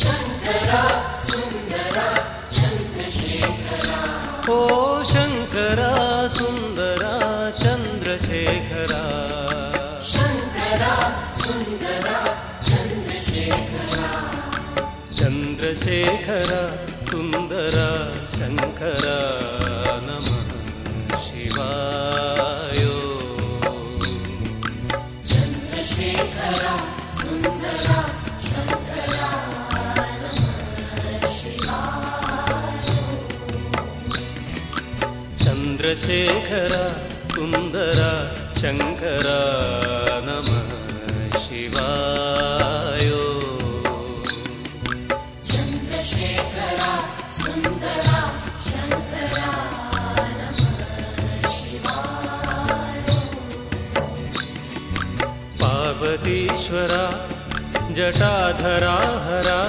शङ्करा सुन्दरा चन्द्रशेखरा। ओ शङ्करा सुन्दरा चन्द्रशेखरा। शङ्करा सुन्दरा चन्द्रशेखरा। चन्द्रशेखरा सुन्दरा शङ्करा चन्द्रशेखरा सुन्दरा शङ्करा नमः शिवाय। चन्द्रशेखरा सुन्दरा शङ्करा नमः शिवाय। पार्वतीश्वरा जटाधरा हरा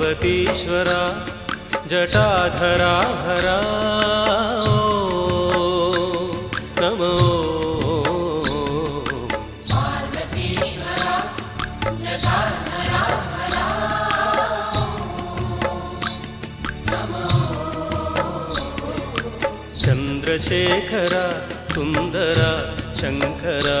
पार्वतीश्वरा जटाधरा हरा नमो। चन्द्रशेखरा सुन्दरा शङ्करा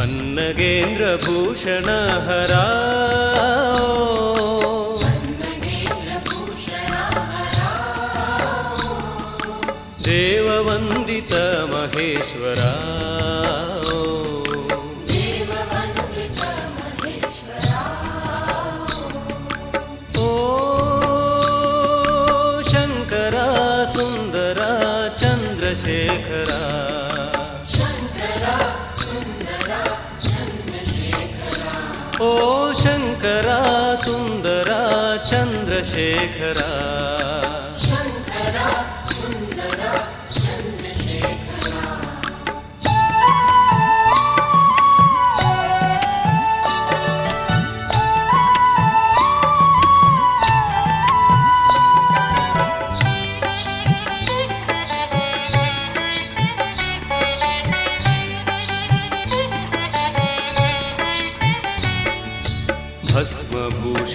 पन्नगेन्द्रभूषण शङ्करा सुन्दरा चन्द्रशेखरा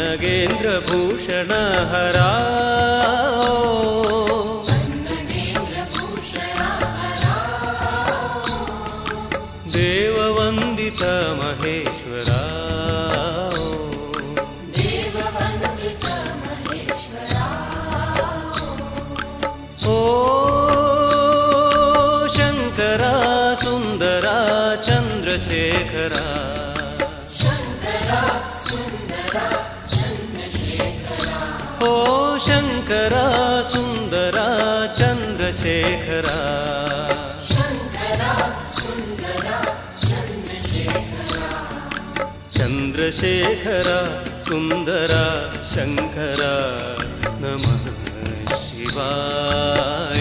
पन्नगेन्द्रभूषण शङ्करा सुन्दरा चन्द्रशेखरा चन्द्रशेखरा सुन्दरा शङ्करा नमः शिवाय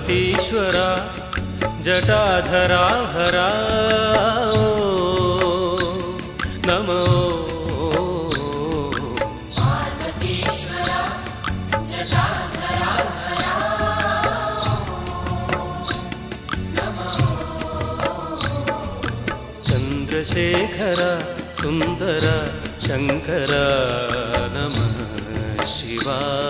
पार्वतीश्वरा जटाधरा हरा। नमो। चन्द्रशेखर सुन्दर शङ्कर नमः शिवाय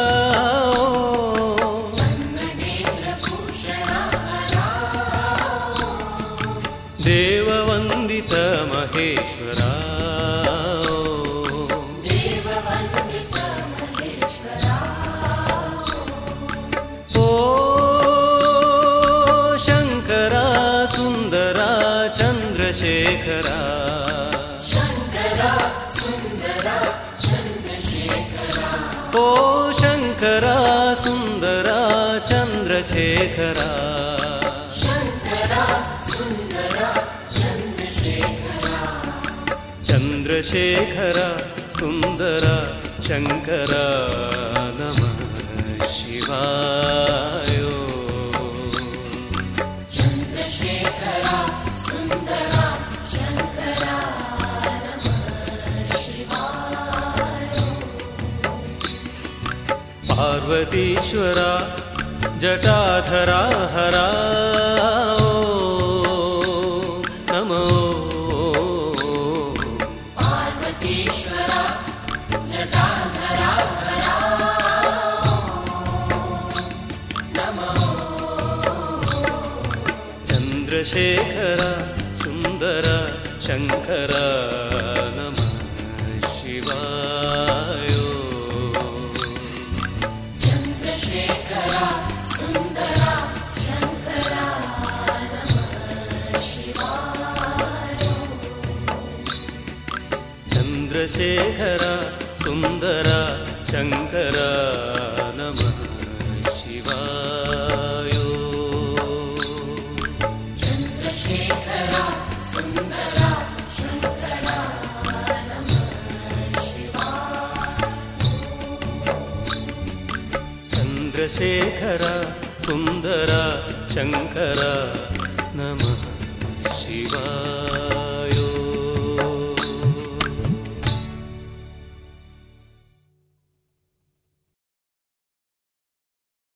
महेश्वरा। ओ शङ्करा सुन्दरा चन्द्रशेखरा। ओ शङ्करा सुन्दरा चन्द्रशेखरा चन्द्रशेखर सुन्दर शङ्कर नमः शिवाय। चन्द्रशेखरा सुन्दरा शङ्करा नमः शिवाय। पार्वतीश्वरा जटाधरा हरा चन्द्रशेखर सुन्दर शङ्कर नमः शिवाय। चन्द्रशेखरा सुन्दरा शङ्करा नमः शिवाय। चन्द्रशेखर सुन्दर शङ्कर चन्द्रशेखर सुन्दर शङ्कर नमः शिवाय